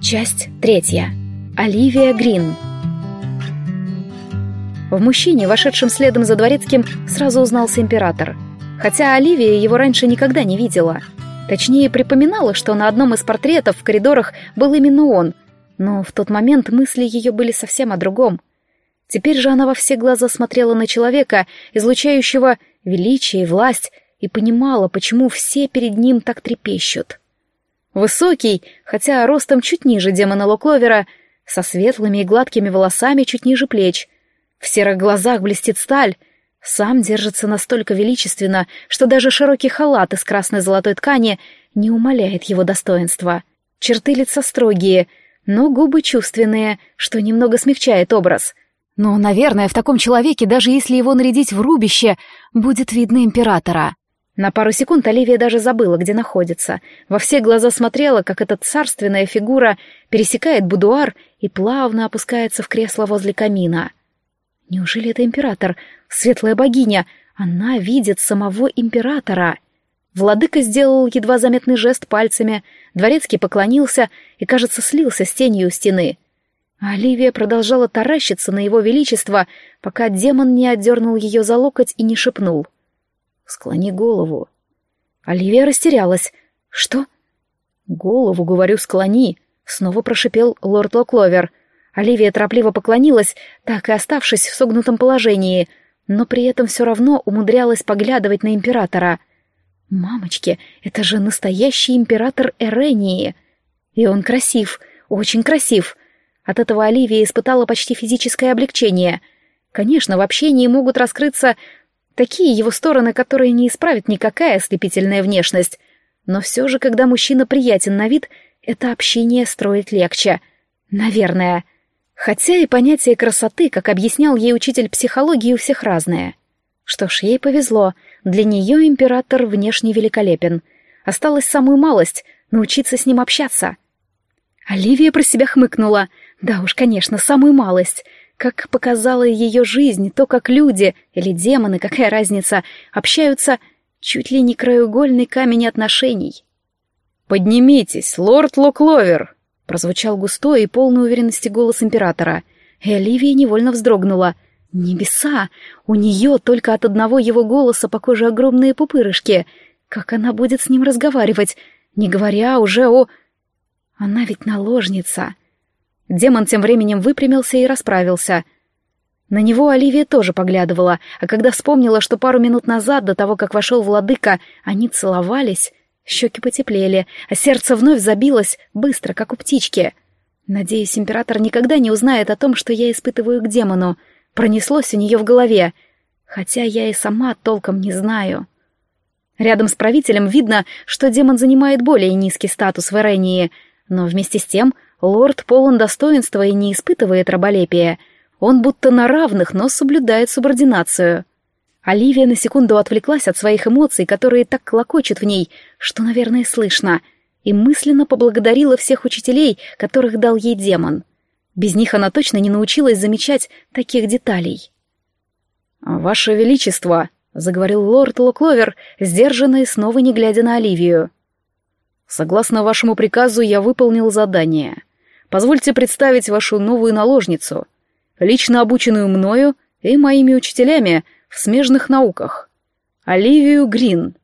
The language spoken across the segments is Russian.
Часть третья. Оливия Грин. В мужчине, вошедшем следом за дворецким, сразу узнался император. Хотя Оливия его раньше никогда не видела. Точнее, припоминала, что на одном из портретов в коридорах был именно он, но в тот момент мысли ее были совсем о другом. Теперь же она во все глаза смотрела на человека, излучающего величие и власть, и понимала, почему все перед ним так трепещут. Высокий, хотя ростом чуть ниже демона Локловера, со светлыми и гладкими волосами чуть ниже плеч. В серых глазах блестит сталь. Сам держится настолько величественно, что даже широкий халат из красной золотой ткани не умаляет его достоинства. Черты лица строгие, но губы чувственные, что немного смягчает образ. Но, наверное, в таком человеке, даже если его нарядить в рубище, будет видно императора. На пару секунд Оливия даже забыла, где находится. Во все глаза смотрела, как эта царственная фигура пересекает будуар и плавно опускается в кресло возле камина. Неужели это император? Светлая богиня! Она видит самого императора! Владыка сделал едва заметный жест пальцами, дворецкий поклонился и, кажется, слился с тенью стены. Оливия продолжала таращиться на его величество, пока демон не отдернул ее за локоть и не шепнул — Склони голову. Оливия растерялась. Что? Голову, говорю, склони. Снова прошипел лорд Локловер. Оливия торопливо поклонилась, так и оставшись в согнутом положении, но при этом все равно умудрялась поглядывать на императора. «Мамочки, это же настоящий император Эрении! И он красив, очень красив!» От этого Оливия испытала почти физическое облегчение. Конечно, в общении могут раскрыться Такие его стороны, которые не исправит никакая ослепительная внешность. Но все же, когда мужчина приятен на вид, это общение строить легче. Наверное. Хотя и понятие красоты, как объяснял ей учитель психологии, у всех разное. Что ж, ей повезло. Для нее император внешне великолепен. Осталась самую малость — научиться с ним общаться. Оливия про себя хмыкнула. Да уж, конечно, самую малость — как показала ее жизнь, то, как люди, или демоны, какая разница, общаются, чуть ли не краеугольный камень отношений. «Поднимитесь, лорд Локловер!» — прозвучал густой и полный уверенности голос императора. И Оливия невольно вздрогнула. «Небеса! У нее только от одного его голоса по коже огромные пупырышки. Как она будет с ним разговаривать, не говоря уже о... Она ведь наложница!» Демон тем временем выпрямился и расправился. На него Оливия тоже поглядывала, а когда вспомнила, что пару минут назад, до того, как вошел владыка, они целовались, щеки потеплели, а сердце вновь забилось, быстро, как у птички. Надеюсь, император никогда не узнает о том, что я испытываю к демону. Пронеслось у нее в голове, хотя я и сама толком не знаю. Рядом с правителем видно, что демон занимает более низкий статус в Эрении, но вместе с тем Лорд полон достоинства и не испытывает раболепия. Он будто на равных, но соблюдает субординацию. Оливия на секунду отвлеклась от своих эмоций, которые так клокочут в ней, что, наверное, слышно, и мысленно поблагодарила всех учителей, которых дал ей демон. Без них она точно не научилась замечать таких деталей. «Ваше Величество», — заговорил лорд Локловер, сдержанно и снова не глядя на Оливию. «Согласно вашему приказу, я выполнил задание. Позвольте представить вашу новую наложницу, лично обученную мною и моими учителями в смежных науках. Оливию Грин.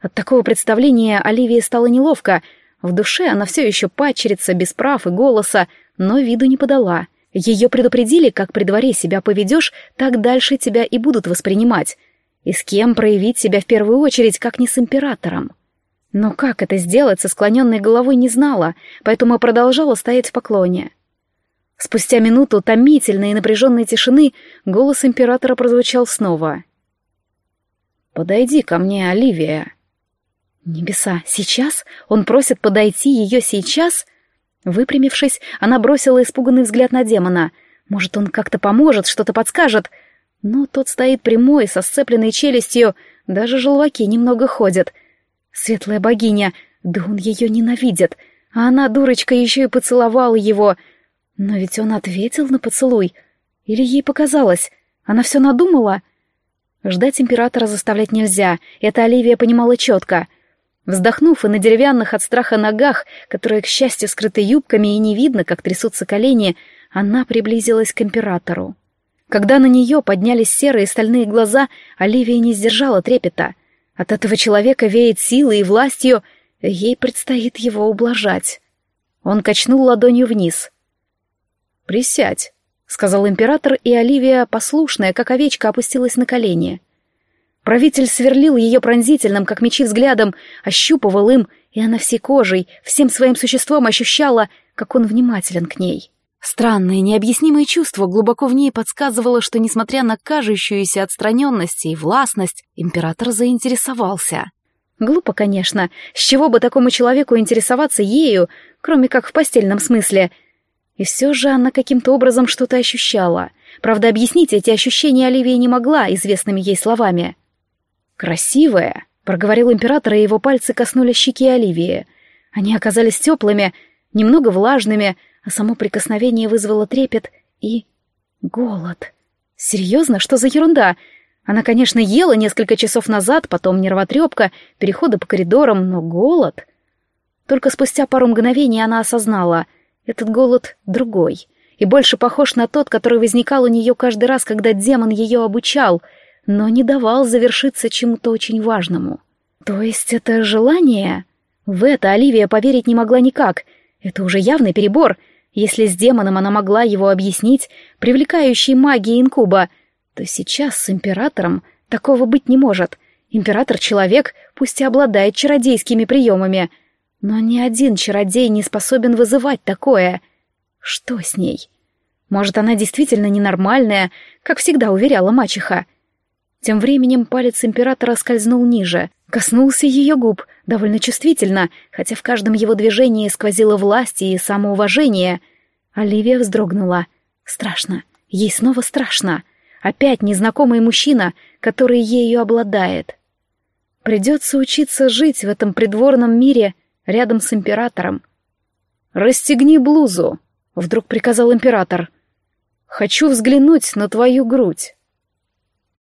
От такого представления Оливии стало неловко. В душе она все еще пачерится без прав и голоса, но виду не подала. Ее предупредили, как при дворе себя поведешь, так дальше тебя и будут воспринимать. И с кем проявить себя в первую очередь, как не с императором. Но как это сделать со склоненной головой не знала, поэтому продолжала стоять в поклоне. Спустя минуту томительной и напряженной тишины голос императора прозвучал снова. «Подойди ко мне, Оливия». «Небеса, сейчас? Он просит подойти ее сейчас?» Выпрямившись, она бросила испуганный взгляд на демона. Может, он как-то поможет, что-то подскажет. Но тот стоит прямой, со сцепленной челюстью, даже желваки немного ходят — Светлая богиня, да он ее ненавидит, а она, дурочка, еще и поцеловала его. Но ведь он ответил на поцелуй. Или ей показалось? Она все надумала? Ждать императора заставлять нельзя, это Оливия понимала четко. Вздохнув и на деревянных от страха ногах, которые, к счастью, скрыты юбками и не видно, как трясутся колени, она приблизилась к императору. Когда на нее поднялись серые стальные глаза, Оливия не сдержала трепета. От этого человека веет силой и властью, ей предстоит его ублажать. Он качнул ладонью вниз. «Присядь», — сказал император, и Оливия, послушная, как овечка, опустилась на колени. Правитель сверлил ее пронзительным, как мечи, взглядом, ощупывал им, и она всей кожей, всем своим существом ощущала, как он внимателен к ней. Странное, необъяснимое чувство глубоко в ней подсказывало, что, несмотря на кажущуюся отстраненность и властность, император заинтересовался. Глупо, конечно, с чего бы такому человеку интересоваться ею, кроме как в постельном смысле. И все же она каким-то образом что-то ощущала. Правда, объяснить эти ощущения Оливия не могла известными ей словами. «Красивая», — проговорил император, и его пальцы коснулись щеки Оливии. Они оказались теплыми, немного влажными, а само прикосновение вызвало трепет и... голод. Серьезно, что за ерунда? Она, конечно, ела несколько часов назад, потом нервотрепка, переходы по коридорам, но голод... Только спустя пару мгновений она осознала, этот голод другой, и больше похож на тот, который возникал у нее каждый раз, когда демон ее обучал, но не давал завершиться чему-то очень важному. То есть это желание? В это Оливия поверить не могла никак. Это уже явный перебор — если с демоном она могла его объяснить, привлекающей магией инкуба, то сейчас с императором такого быть не может. Император — человек, пусть и обладает чародейскими приемами, но ни один чародей не способен вызывать такое. Что с ней? Может, она действительно ненормальная, как всегда уверяла мачеха. Тем временем палец императора скользнул ниже, коснулся ее губ, довольно чувствительно, хотя в каждом его движении сквозило власть и самоуважение. Оливия вздрогнула. Страшно. Ей снова страшно. Опять незнакомый мужчина, который ею обладает. Придется учиться жить в этом придворном мире рядом с императором. «Расстегни блузу», — вдруг приказал император. «Хочу взглянуть на твою грудь».